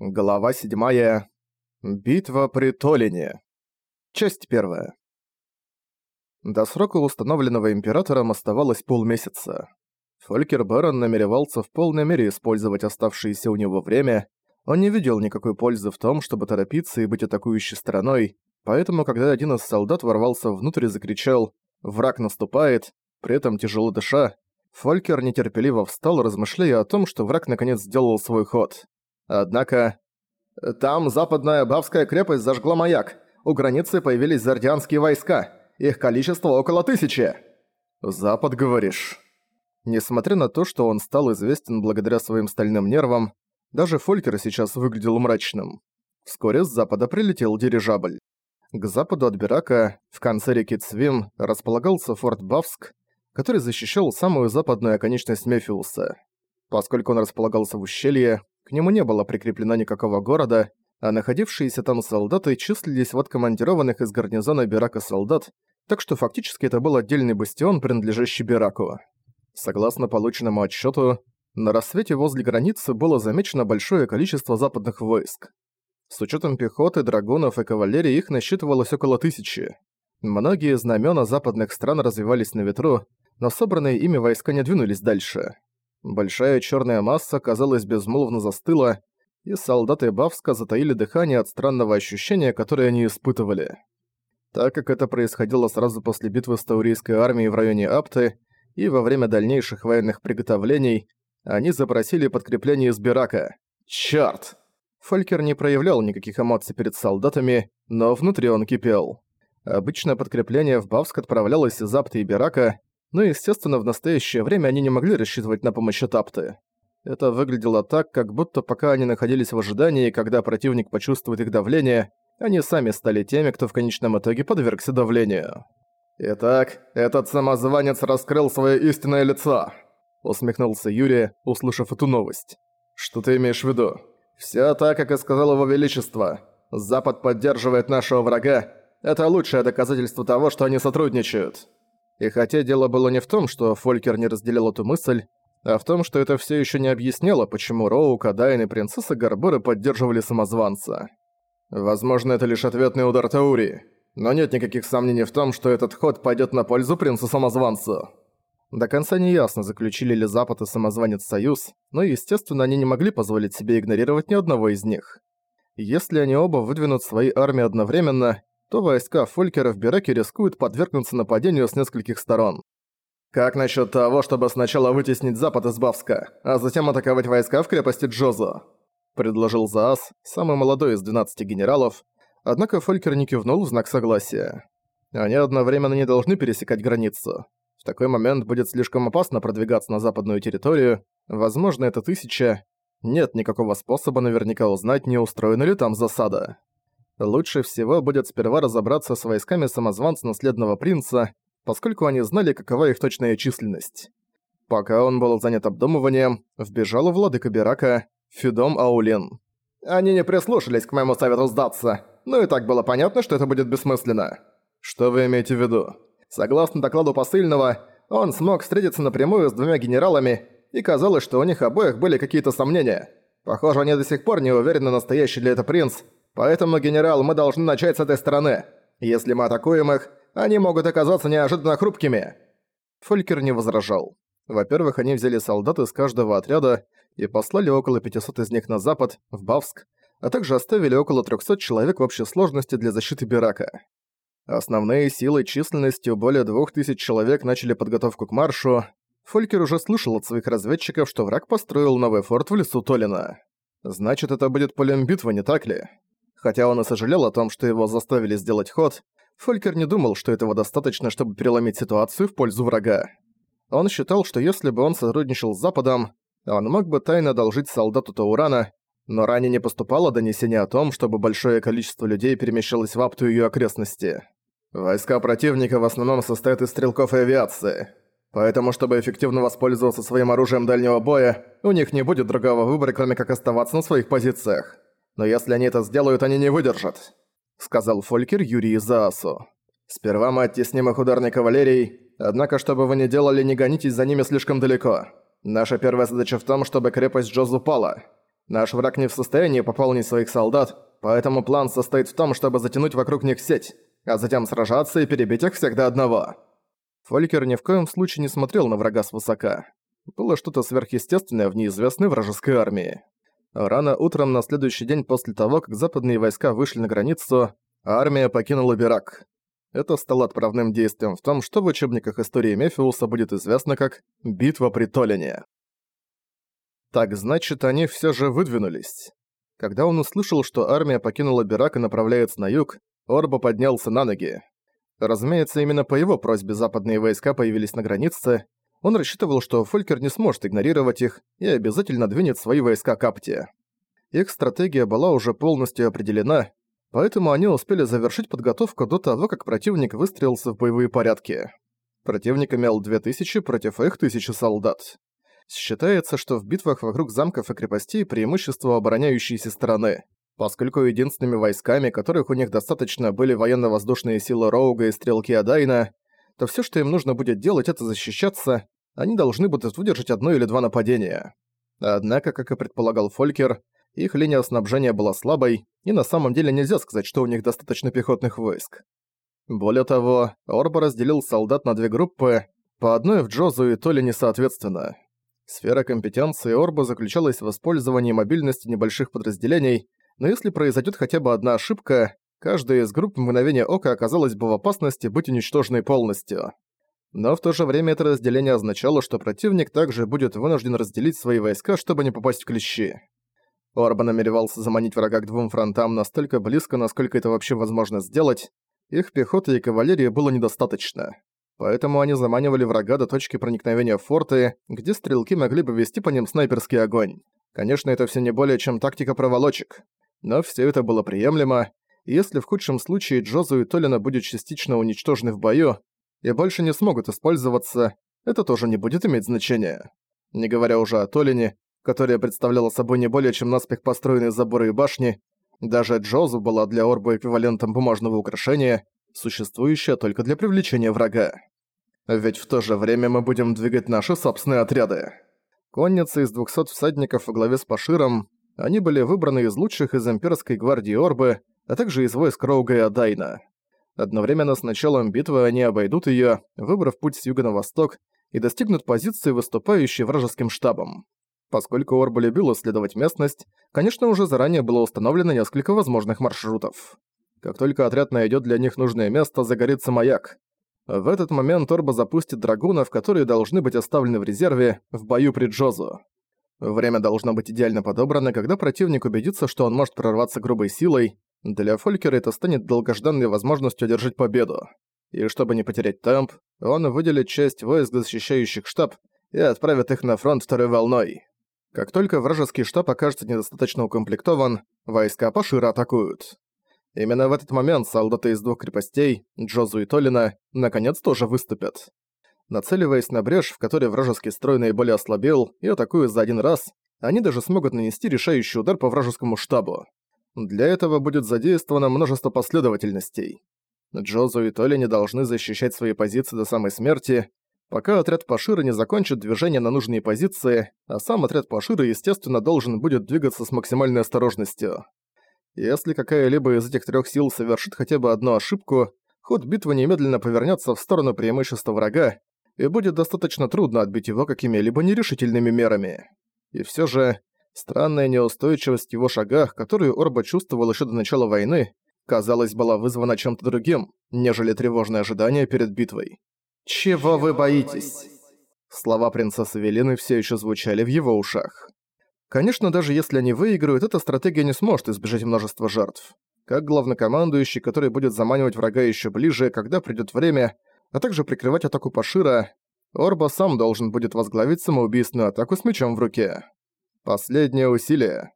Глава 7. Битва при Толине. Часть 1. До срока, установленного императором, оставалось полмесяца. Фолькер Барон намеревался в полной мере использовать оставшееся у него время. Он не видел никакой пользы в том, чтобы торопиться и быть атакующей стороной, поэтому, когда один из солдат ворвался внутрь и закричал «Враг наступает», при этом тяжело дыша, Фолькер нетерпеливо встал, размышляя о том, что враг наконец сделал свой ход. Однако... Там западная Бавская крепость зажгла маяк. У границы появились зардианские войска. Их количество около тысячи. Запад, говоришь? Несмотря на то, что он стал известен благодаря своим стальным нервам, даже Фолькер сейчас выглядел мрачным. Вскоре с запада прилетел дирижабль. К западу от Бирака, в конце реки Цвим, располагался форт Бавск, который защищал самую западную оконечность Мефиуса. Поскольку он располагался в ущелье, к нему не было прикреплено никакого города, а находившиеся там солдаты числились в откомандированных из гарнизона Бирака солдат, так что фактически это был отдельный бастион, принадлежащий Бираку. Согласно полученному отчету, на рассвете возле границы было замечено большое количество западных войск. С учетом пехоты, драгунов и кавалерии их насчитывалось около тысячи. Многие знамена западных стран развивались на ветру, но собранные ими войска не двинулись дальше. Большая черная масса, казалось, безмолвно застыла, и солдаты Бавска затаили дыхание от странного ощущения, которое они испытывали. Так как это происходило сразу после битвы с Таурийской армией в районе Апты и во время дальнейших военных приготовлений, они запросили подкрепление из Бирака. Чёрт! Фолькер не проявлял никаких эмоций перед солдатами, но внутри он кипел. Обычно подкрепление в Бавск отправлялось из Апты и Бирака, но, естественно, в настоящее время они не могли рассчитывать на помощь Тапты. Это выглядело так, как будто пока они находились в ожидании, когда противник почувствует их давление, они сами стали теми, кто в конечном итоге подвергся давлению. «Итак, этот самозванец раскрыл свое истинное лицо», — усмехнулся Юрий, услышав эту новость. «Что ты имеешь в виду?» «Всё так, как и сказал его величество. Запад поддерживает нашего врага. Это лучшее доказательство того, что они сотрудничают». И хотя дело было не в том, что Фолькер не разделял эту мысль, а в том, что это все еще не объясняло, почему Роу, Кадайн и принцесса Гарборы поддерживали самозванца. Возможно, это лишь ответный удар Таури, но нет никаких сомнений в том, что этот ход пойдет на пользу принцу-самозванцу. До конца не ясно, заключили ли Запад и самозванец союз, но, естественно, они не могли позволить себе игнорировать ни одного из них. Если они оба выдвинут свои армии одновременно, то войска Фолькера в Береке рискуют подвергнуться нападению с нескольких сторон. Как насчет того, чтобы сначала вытеснить Запад из Бавска, а затем атаковать войска в крепости Джозо? Предложил Заас, самый молодой из 12 генералов, однако Фолькер не кивнул в знак согласия. Они одновременно не должны пересекать границу. В такой момент будет слишком опасно продвигаться на западную территорию, возможно, это тысяча. Нет никакого способа наверняка узнать, не устроена ли там засада. Лучше всего будет сперва разобраться с войсками самозванца наследного принца, поскольку они знали, какова их точная численность. Пока он был занят обдумыванием, вбежал владыка Берака Фидом Аулин. «Они не прислушались к моему совету сдаться, но и так было понятно, что это будет бессмысленно». «Что вы имеете в виду?» Согласно докладу посыльного, он смог встретиться напрямую с двумя генералами, и казалось, что у них обоих были какие-то сомнения. Похоже, они до сих пор не уверены, настоящий ли это принц, Поэтому, генерал, мы должны начать с этой стороны. Если мы атакуем их, они могут оказаться неожиданно хрупкими». Фолькер не возражал. Во-первых, они взяли солдат из каждого отряда и послали около 500 из них на запад, в Бавск, а также оставили около 300 человек в общей сложности для защиты Бирака. Основные силы численностью более 2000 человек начали подготовку к маршу. Фолькер уже слышал от своих разведчиков, что враг построил новый форт в лесу Толина. Значит, это будет полем битвы, не так ли? Хотя он и сожалел о том, что его заставили сделать ход, Фолькер не думал, что этого достаточно, чтобы переломить ситуацию в пользу врага. Он считал, что если бы он сотрудничал с Западом, он мог бы тайно одолжить солдату Таурана, но ранее не поступало донесение о том, чтобы большое количество людей перемещалось в Апту и её окрестности. Войска противника в основном состоят из стрелков и авиации. Поэтому, чтобы эффективно воспользоваться своим оружием дальнего боя, у них не будет другого выбора, кроме как оставаться на своих позициях но если они это сделают, они не выдержат», — сказал Фолькер Юрий Заасу. «Сперва мы оттесним их ударной кавалерией, однако, чтобы вы не делали, не гонитесь за ними слишком далеко. Наша первая задача в том, чтобы крепость Джоз упала. Наш враг не в состоянии пополнить своих солдат, поэтому план состоит в том, чтобы затянуть вокруг них сеть, а затем сражаться и перебить их всех до одного». Фолькер ни в коем случае не смотрел на врага свысока. Было что-то сверхъестественное в неизвестной вражеской армии. Рано утром на следующий день после того, как западные войска вышли на границу, армия покинула Бирак. Это стало отправным действием в том, что в учебниках истории Мефиуса будет известно как «Битва при Толине». Так значит, они все же выдвинулись. Когда он услышал, что армия покинула Бирак и направляется на юг, Орба поднялся на ноги. Разумеется, именно по его просьбе западные войска появились на границе. Он рассчитывал, что Фолькер не сможет игнорировать их и обязательно двинет свои войска к Апте. Их стратегия была уже полностью определена, поэтому они успели завершить подготовку до того, как противник выстрелился в боевые порядки. Противник имел 2000 против их 1000 солдат. Считается, что в битвах вокруг замков и крепостей преимущество обороняющейся стороны, поскольку единственными войсками, которых у них достаточно были военно-воздушные силы Роуга и стрелки Адайна, то все, что им нужно будет делать, это защищаться, они должны будут выдержать одно или два нападения. Однако, как и предполагал Фолькер, их линия снабжения была слабой, и на самом деле нельзя сказать, что у них достаточно пехотных войск. Более того, Орба разделил солдат на две группы, по одной в Джозу и Толине соответственно. Сфера компетенции Орба заключалась в использовании мобильности небольших подразделений, но если произойдет хотя бы одна ошибка, каждая из групп в мгновение ока оказалась бы в опасности быть уничтоженной полностью. Но в то же время это разделение означало, что противник также будет вынужден разделить свои войска, чтобы не попасть в клещи. Орба намеревался заманить врага к двум фронтам настолько близко, насколько это вообще возможно сделать. Их пехоты и кавалерии было недостаточно. Поэтому они заманивали врага до точки проникновения в форты, где стрелки могли бы вести по ним снайперский огонь. Конечно, это все не более чем тактика проволочек. Но все это было приемлемо, если в худшем случае Джозу и Толина будет частично уничтожены в бою и больше не смогут использоваться, это тоже не будет иметь значения. Не говоря уже о Толине, которая представляла собой не более чем наспех построенные заборы и башни, даже Джозу была для Орба эквивалентом бумажного украшения, существующее только для привлечения врага. Ведь в то же время мы будем двигать наши собственные отряды. Конница из 200 всадников во главе с Паширом, они были выбраны из лучших из имперской гвардии Орбы, а также из войск Роуга и Адайна. Одновременно с началом битвы они обойдут её, выбрав путь с юга на восток, и достигнут позиции, выступающей вражеским штабом. Поскольку Орба любил исследовать местность, конечно, уже заранее было установлено несколько возможных маршрутов. Как только отряд найдет для них нужное место, загорится маяк. В этот момент Орба запустит драгунов, которые должны быть оставлены в резерве в бою при Джозу. Время должно быть идеально подобрано, когда противник убедится, что он может прорваться грубой силой. Для Фолькера это станет долгожданной возможностью одержать победу. И чтобы не потерять темп, он выделит часть войск, защищающих штаб, и отправит их на фронт второй волной. Как только вражеский штаб окажется недостаточно укомплектован, войска Пашира атакуют. Именно в этот момент солдаты из двух крепостей, Джозу и Толина, наконец тоже выступят. Нацеливаясь на брешь, в которой вражеский строй наиболее ослабел, и атакуя за один раз, они даже смогут нанести решающий удар по вражескому штабу. Для этого будет задействовано множество последовательностей. Джозу и Толини должны защищать свои позиции до самой смерти, пока отряд Пашира не закончит движение на нужные позиции, а сам отряд Пашира, естественно, должен будет двигаться с максимальной осторожностью. Если какая-либо из этих трех сил совершит хотя бы одну ошибку, ход битвы немедленно повернется в сторону преимущества врага, и будет достаточно трудно отбить его какими-либо нерешительными мерами. И все же, странная неустойчивость в его шагах, которую Орба чувствовал еще до начала войны, казалось, была вызвана чем-то другим, нежели тревожное ожидание перед битвой. «Чего вы боитесь?» Слова принцессы Велины все еще звучали в его ушах. Конечно, даже если они выиграют, эта стратегия не сможет избежать множества жертв. Как главнокомандующий, который будет заманивать врага еще ближе, когда придет время, а также прикрывать атаку Пашира, Орба сам должен будет возглавить самоубийственную атаку с мечом в руке. Последнее усилие.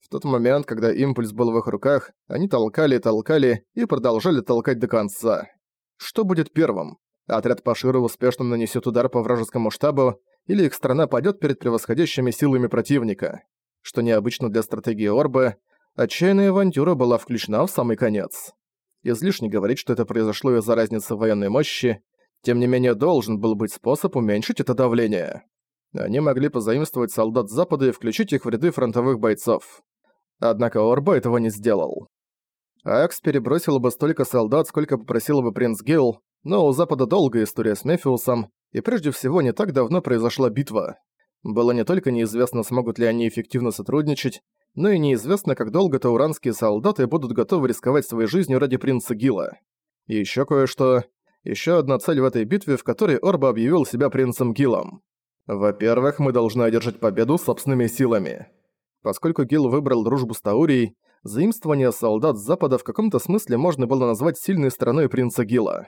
В тот момент, когда импульс был в их руках, они толкали, толкали и продолжали толкать до конца. Что будет первым? Отряд Пашира успешно нанесет удар по вражескому штабу, или их страна падет перед превосходящими силами противника. Что необычно для стратегии Орбы, отчаянная авантюра была включена в самый конец. Излишне говорить, что это произошло из-за разницы военной мощи, тем не менее должен был быть способ уменьшить это давление. Они могли позаимствовать солдат Запада и включить их в ряды фронтовых бойцов. Однако Орба этого не сделал. Акс перебросил бы столько солдат, сколько попросил бы принц Гилл, но у Запада долгая история с Мефиусом, и прежде всего не так давно произошла битва. Было не только неизвестно, смогут ли они эффективно сотрудничать, но и неизвестно, как долго тауранские солдаты будут готовы рисковать своей жизнью ради принца Гила. И ещё кое-что. Ещё одна цель в этой битве, в которой Орба объявил себя принцем Гилом. Во-первых, мы должны одержать победу собственными силами. Поскольку Гил выбрал дружбу с Таурией, заимствование солдат с Запада в каком-то смысле можно было назвать сильной стороной принца Гила.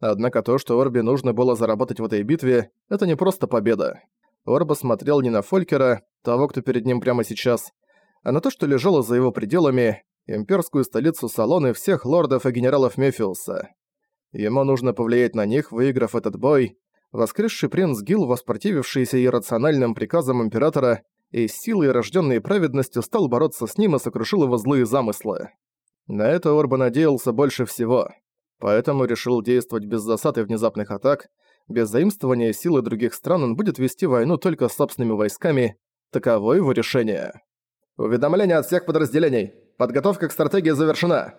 Однако то, что Орбе нужно было заработать в этой битве, это не просто победа. Орба смотрел не на Фолькера, того, кто перед ним прямо сейчас, а на то, что лежало за его пределами, имперскую столицу Салоны всех лордов и генералов Мефиуса. Ему нужно повлиять на них, выиграв этот бой. Воскресший принц Гил, воспротивившийся иррациональным приказам императора и силой, рожденной праведностью, стал бороться с ним и сокрушил его злые замыслы. На это Орба надеялся больше всего. Поэтому решил действовать без засад и внезапных атак, без заимствования силы других стран он будет вести войну только с собственными войсками. Таково его решение. «Уведомление от всех подразделений! Подготовка к стратегии завершена!»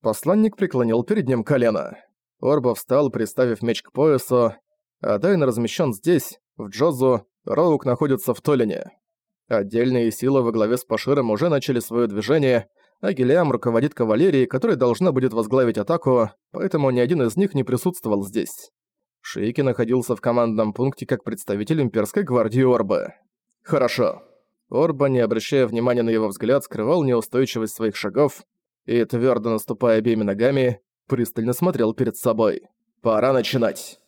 Посланник преклонил перед ним колено. Орба встал, приставив меч к поясу. А Дайн размещен здесь, в Джозу, Роук находится в Толине. Отдельные силы во главе с Паширом уже начали свое движение, а Гелиам руководит кавалерией, которая должна будет возглавить атаку, поэтому ни один из них не присутствовал здесь. Шейки находился в командном пункте как представитель имперской гвардии Орбы. «Хорошо», Орба, не обращая внимания на его взгляд, скрывал неустойчивость своих шагов и, твердо наступая обеими ногами, пристально смотрел перед собой. «Пора начинать!»